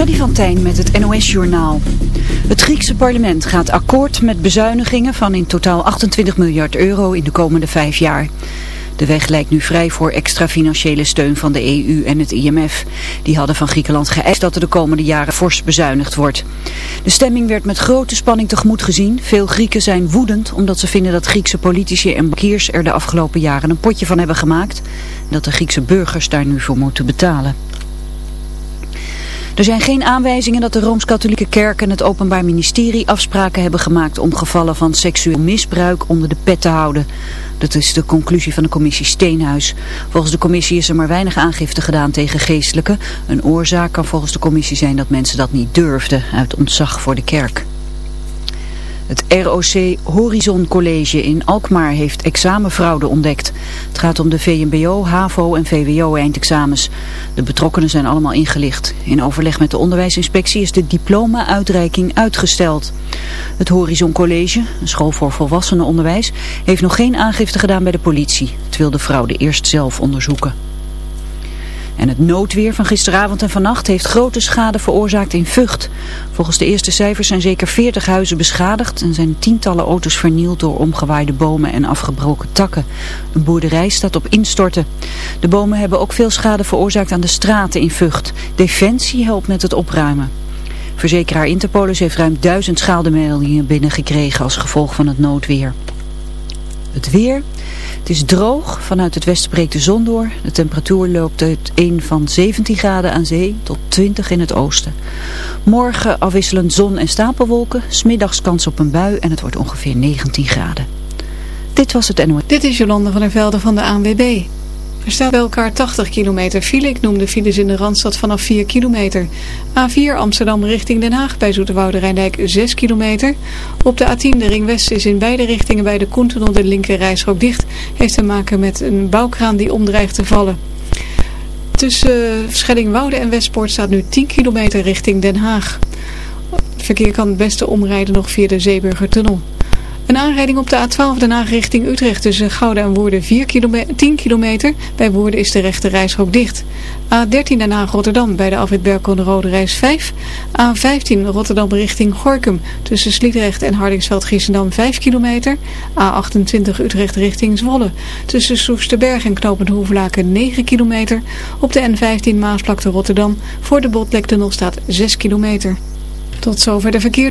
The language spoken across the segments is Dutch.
Freddy van met het NOS-journaal. Het Griekse parlement gaat akkoord met bezuinigingen van in totaal 28 miljard euro in de komende vijf jaar. De weg lijkt nu vrij voor extra financiële steun van de EU en het IMF. Die hadden van Griekenland geëist dat er de komende jaren fors bezuinigd wordt. De stemming werd met grote spanning tegemoet gezien. Veel Grieken zijn woedend omdat ze vinden dat Griekse politici en bankiers er de afgelopen jaren een potje van hebben gemaakt. En dat de Griekse burgers daar nu voor moeten betalen. Er zijn geen aanwijzingen dat de Rooms-Katholieke Kerk en het Openbaar Ministerie afspraken hebben gemaakt om gevallen van seksueel misbruik onder de pet te houden. Dat is de conclusie van de commissie Steenhuis. Volgens de commissie is er maar weinig aangifte gedaan tegen geestelijken. Een oorzaak kan volgens de commissie zijn dat mensen dat niet durfden uit ontzag voor de kerk. Het ROC Horizon College in Alkmaar heeft examenfraude ontdekt. Het gaat om de VMBO, HAVO en VWO eindexamens. De betrokkenen zijn allemaal ingelicht. In overleg met de onderwijsinspectie is de diploma-uitreiking uitgesteld. Het Horizon College, een school voor volwassenenonderwijs, heeft nog geen aangifte gedaan bij de politie. Het wil de fraude eerst zelf onderzoeken. En het noodweer van gisteravond en vannacht heeft grote schade veroorzaakt in Vught. Volgens de eerste cijfers zijn zeker 40 huizen beschadigd en zijn tientallen auto's vernield door omgewaaide bomen en afgebroken takken. Een boerderij staat op instorten. De bomen hebben ook veel schade veroorzaakt aan de straten in Vught. Defensie helpt met het opruimen. Verzekeraar Interpolis heeft ruim duizend schademeldingen binnengekregen als gevolg van het noodweer. Het weer... Het is droog, vanuit het westen breekt de zon door. De temperatuur loopt uit 1 van 17 graden aan zee tot 20 in het oosten. Morgen afwisselend zon en stapelwolken, smiddags kans op een bui en het wordt ongeveer 19 graden. Dit was het NOS. Dit is Jolande van der Velde van de ANWB. Er staat bij elkaar 80 kilometer file. Ik noem de files in de Randstad vanaf 4 kilometer. A4 Amsterdam richting Den Haag bij Zoeterwoude Rijndijk 6 kilometer. Op de A10 de Ring West is in beide richtingen bij de Koentunnel de linker rijstrook dicht. Heeft te maken met een bouwkraan die omdreigt te vallen. Tussen Schellingwoude en Westpoort staat nu 10 kilometer richting Den Haag. Het verkeer kan het beste omrijden nog via de Zeeburgertunnel. Een aanrijding op de A12 Den richting Utrecht tussen Gouda en Woerden 4 kilometer, 10 kilometer. Bij Woerden is de rechte reisrook dicht. A13 Den Rotterdam bij de Berkel de Rode Reis 5. A15 Rotterdam richting Gorkum tussen Sliedrecht en Hardingsveld Giessendam 5 kilometer. A28 Utrecht richting Zwolle tussen Soesterberg en Knopend Hoevelaken 9 kilometer. Op de N15 Maasvlakte Rotterdam voor de Botlektunnel staat 6 kilometer. Tot zover de verkeer.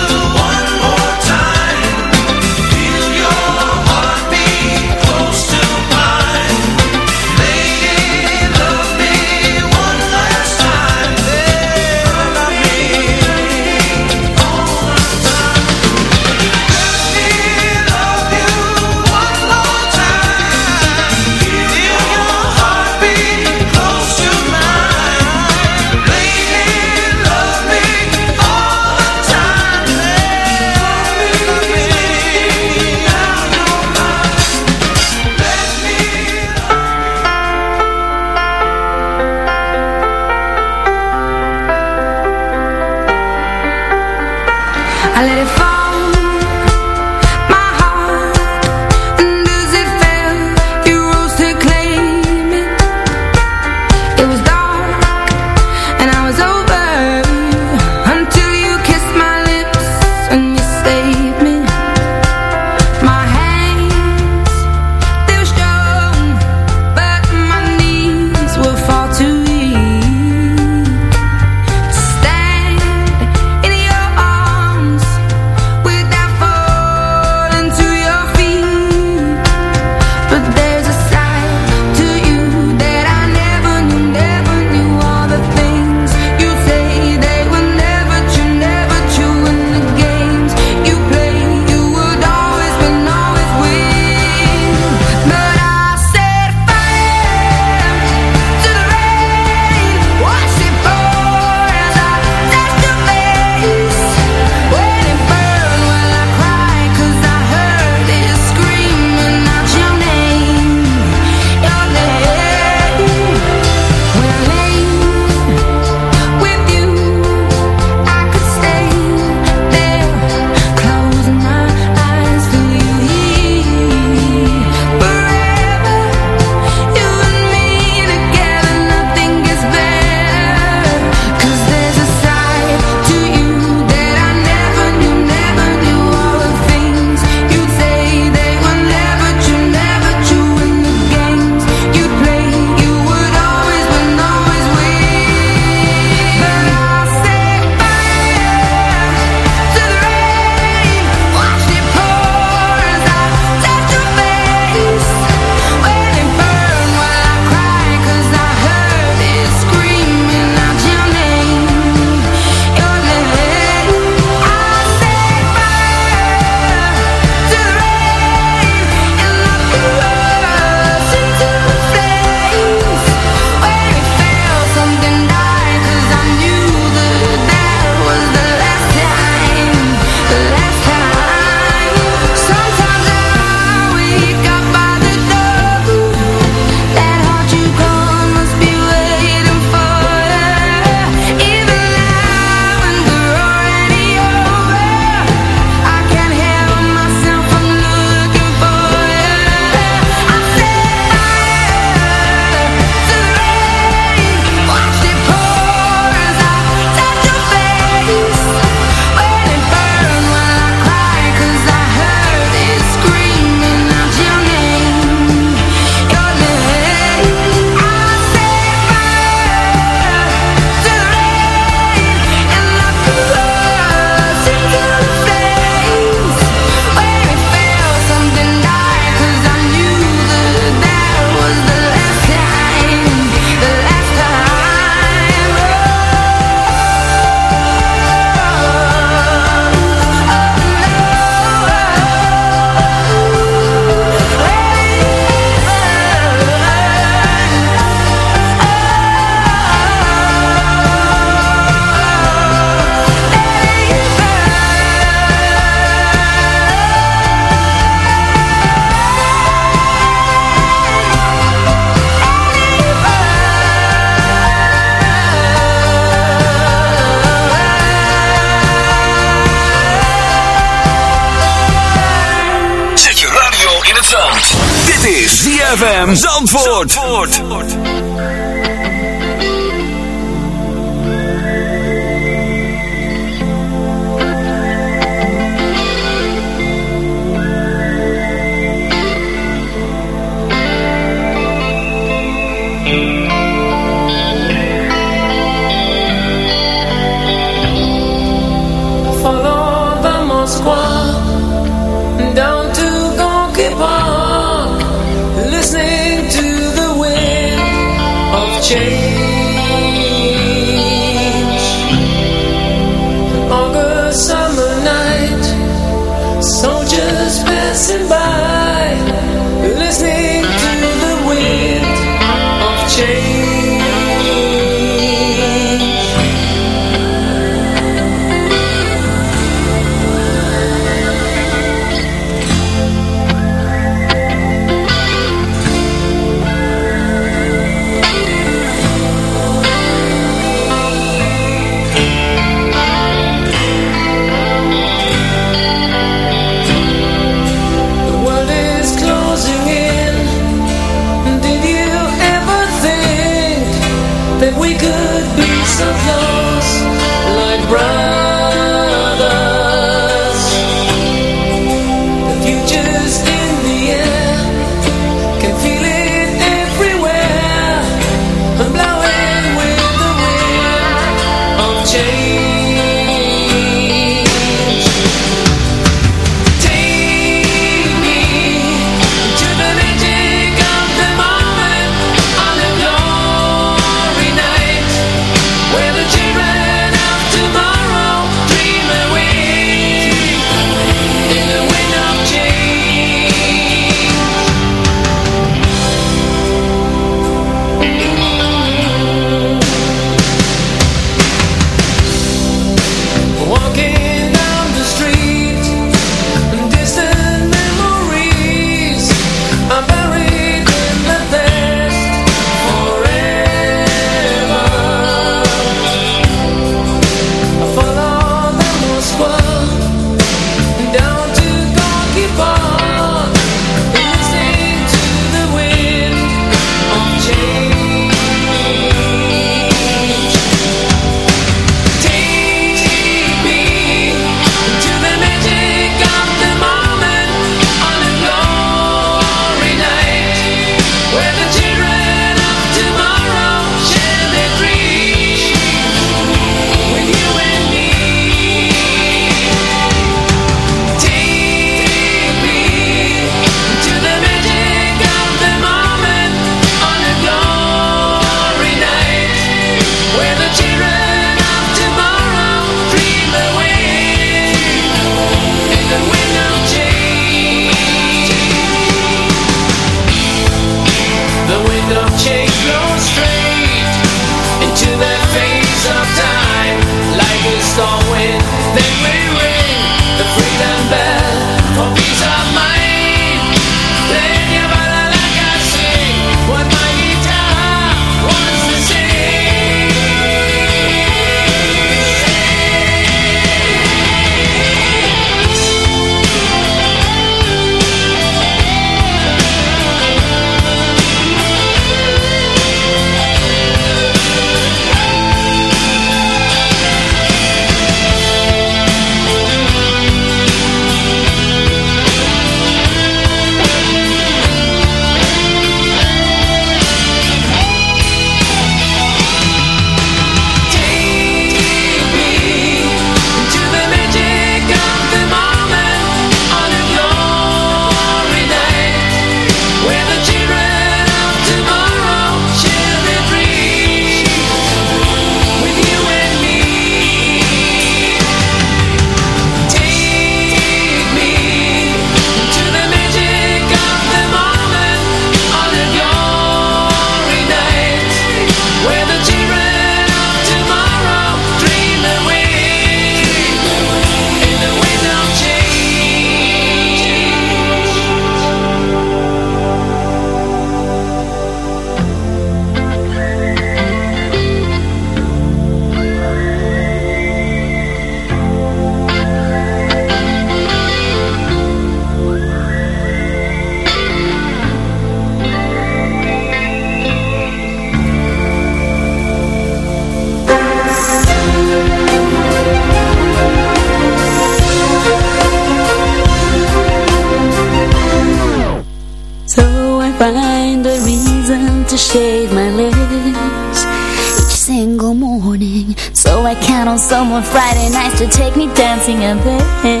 to take me dancing and then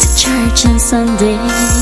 to church on Sunday.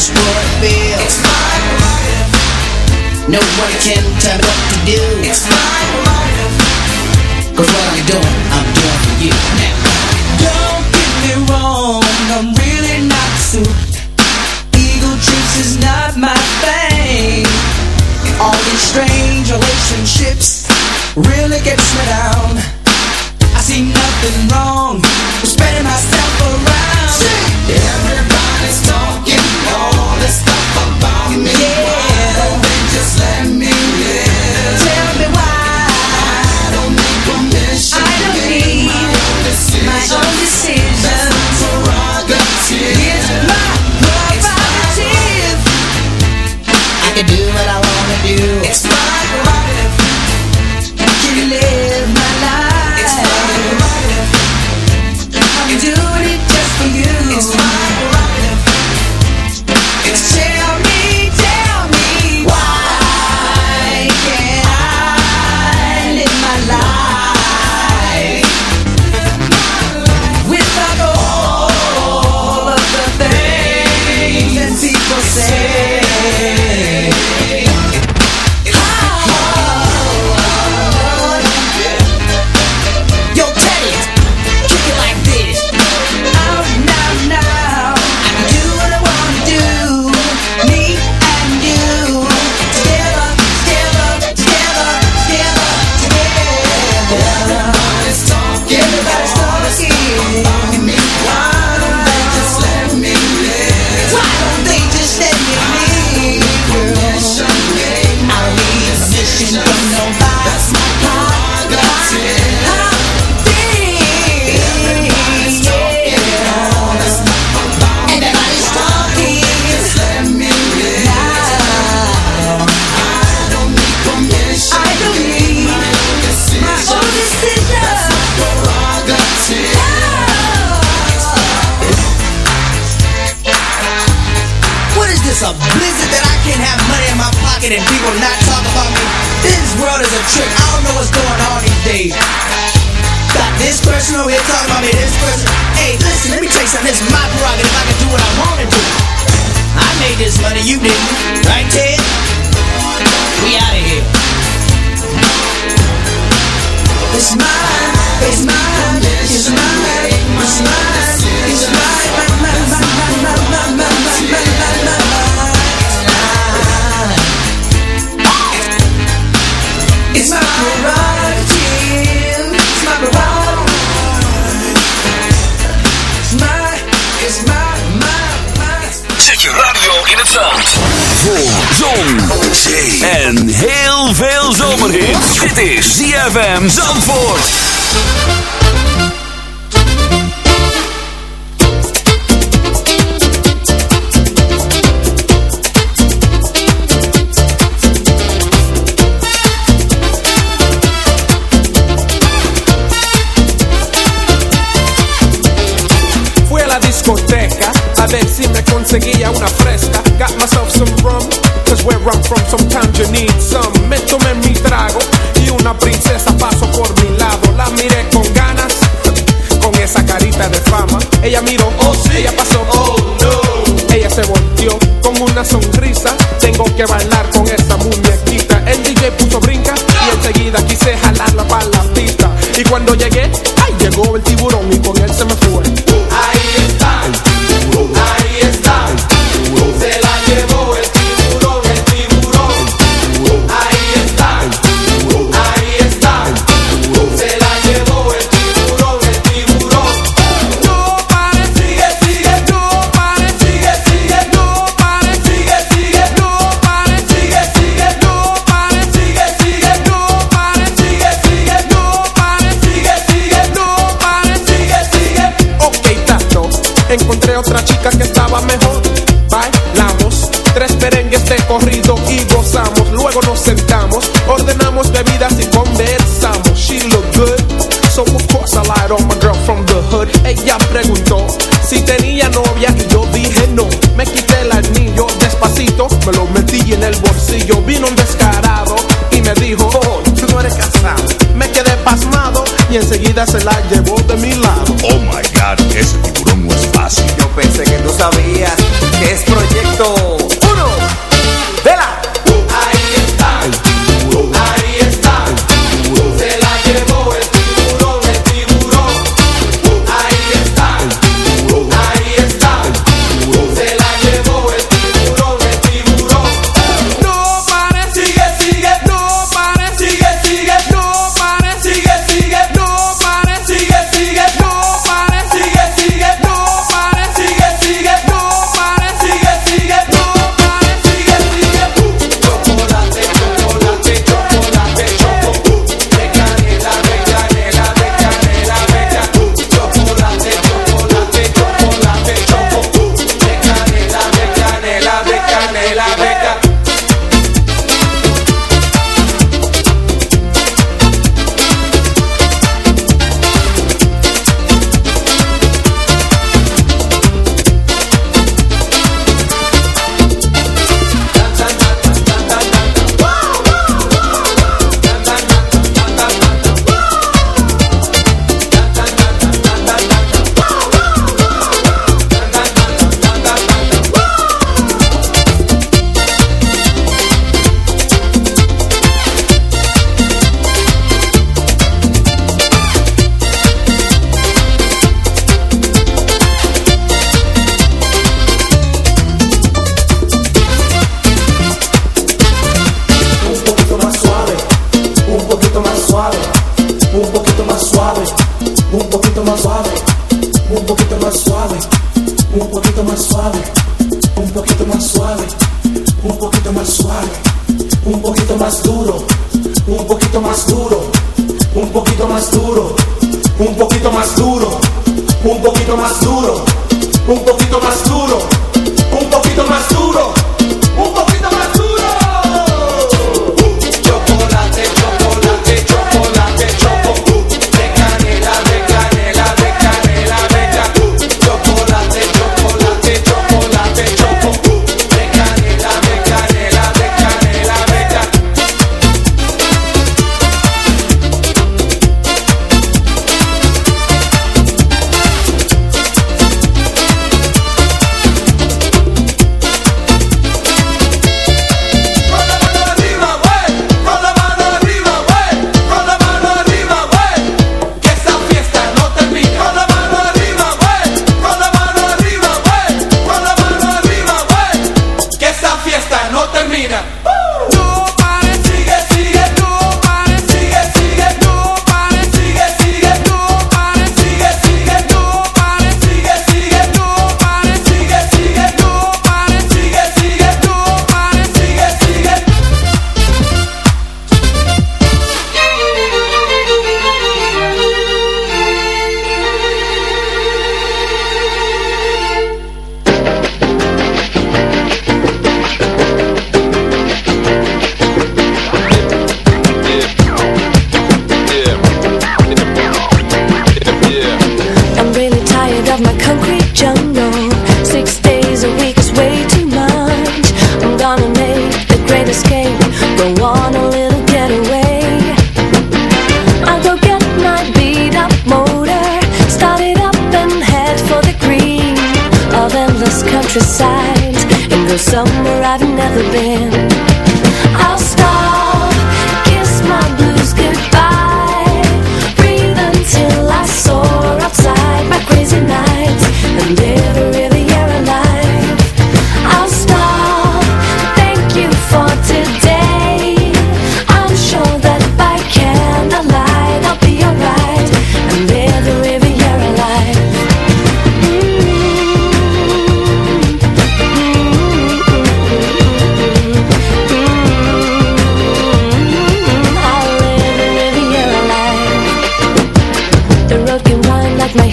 just what it feels. It's my life. No one can tell me what to do. It's my life. Cause what I'm doing, I'm doing for you now. Don't get me wrong, I'm really not super. Eagle trips is not my thing. All these strange relationships really gets me down. I see nothing wrong with spreading myself around. Everybody's talking. Yeah. se volteó con una sonrisa. Tengo que bailar con esta muñequita. El DJ puso brinca y enseguida quise jalarla para la pista. Y cuando llegué, ay, llegó el tiburón y con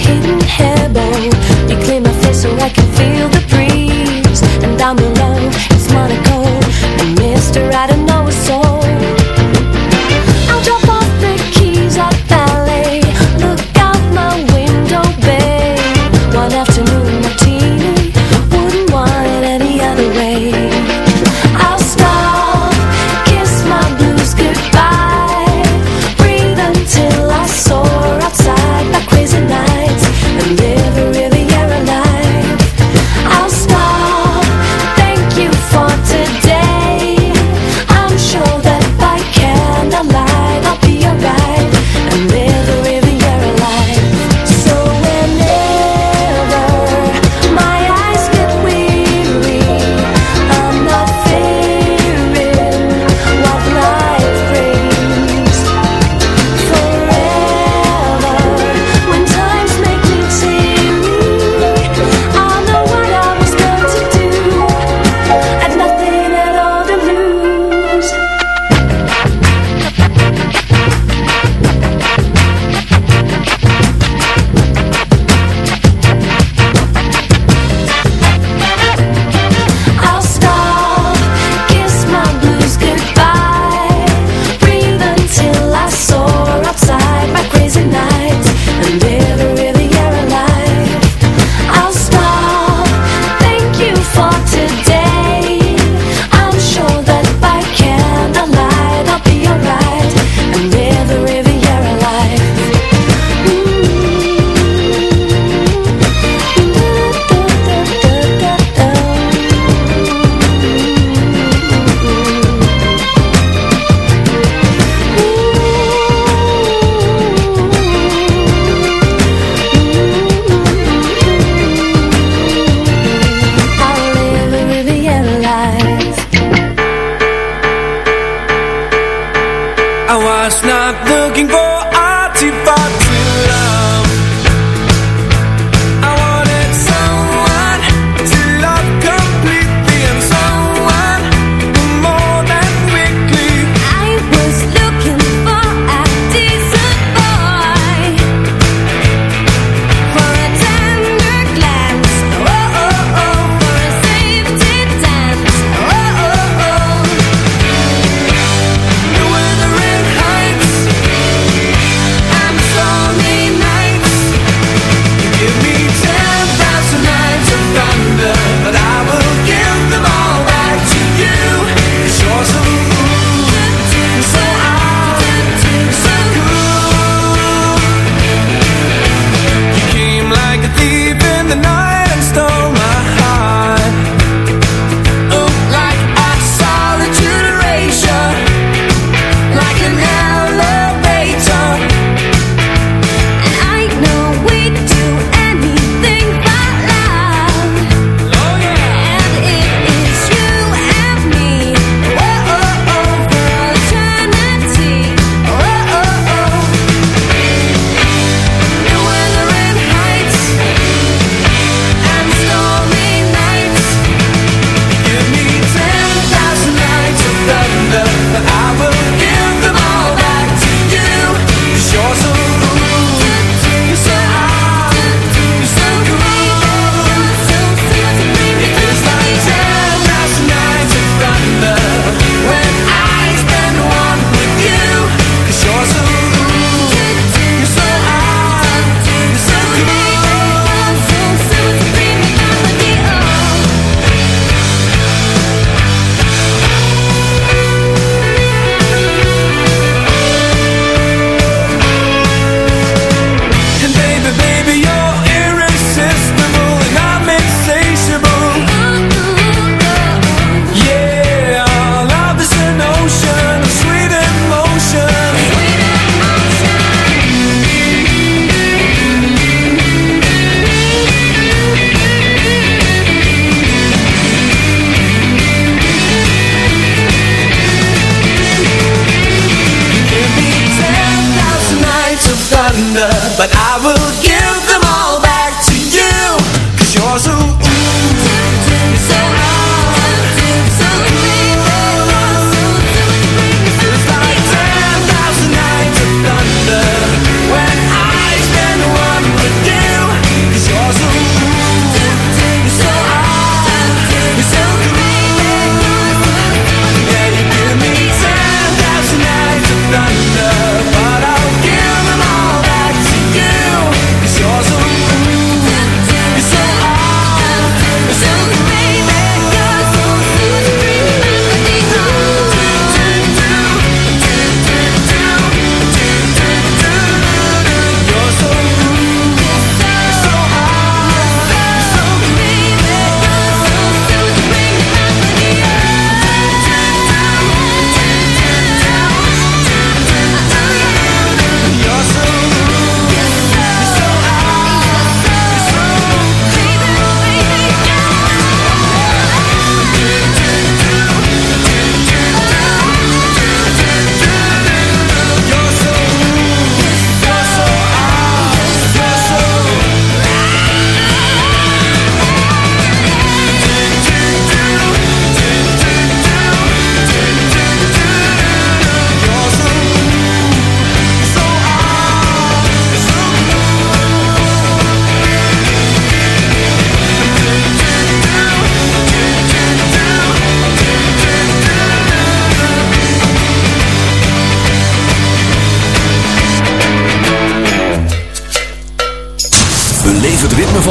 hidden heaven.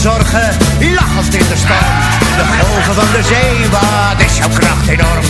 zorgen, lachend in de storm. De golven van de zee, wat is jouw kracht enorm?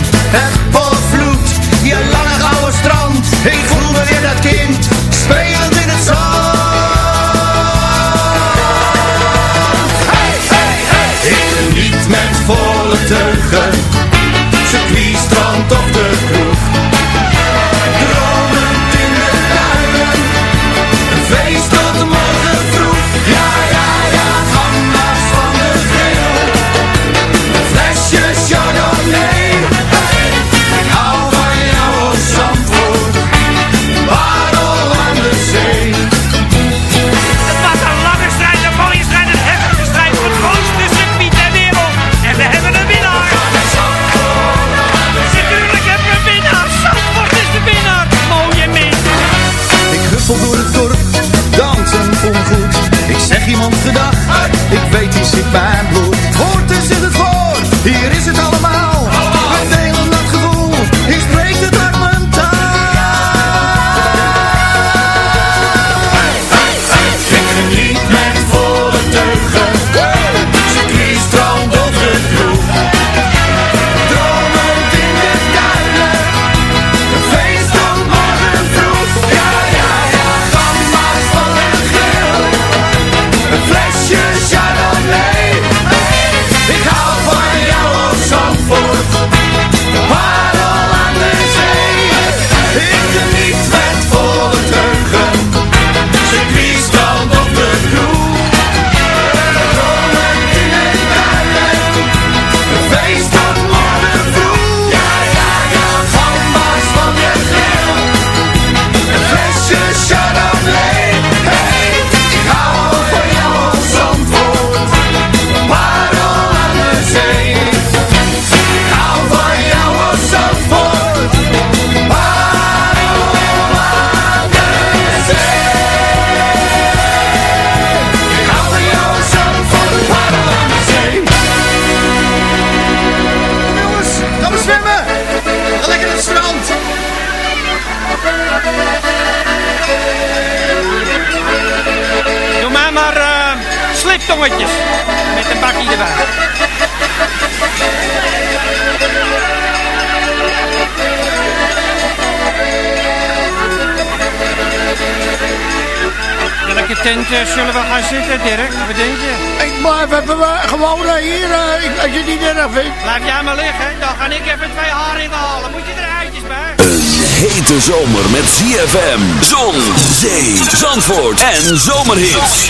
Zullen we gaan zitten, Dirk? Wat denk je? Ik, maar we eh, gewoon eh, hier, eh, ik, als je niet erg vindt. Laat jij maar liggen, dan ga ik even twee haringen halen. Moet je er eitjes bij? Een hete zomer met ZFM, zon, zee, zandvoort en zomerhits.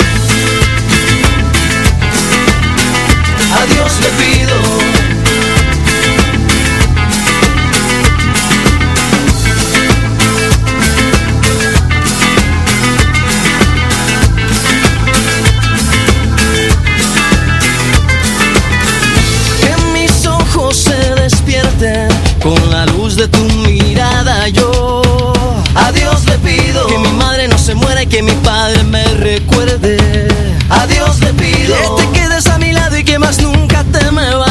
Que mi padre me recuerde. A Dios le pido que te quedes a mi lado y que más nunca te me vayas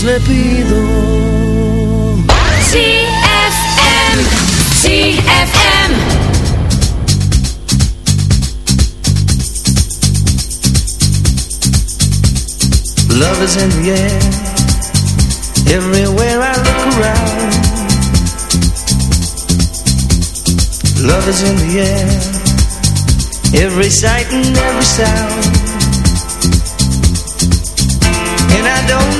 Dios le pido. ZFM. ZFM. Love is in the air Everywhere I look around Love is in the air Every sight and every sound And I don't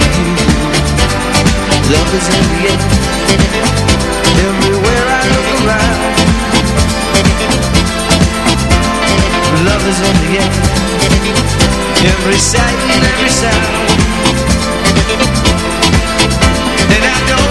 Love is in the air. Everywhere I look around Love is in the air. Every sight and every sound. And I don't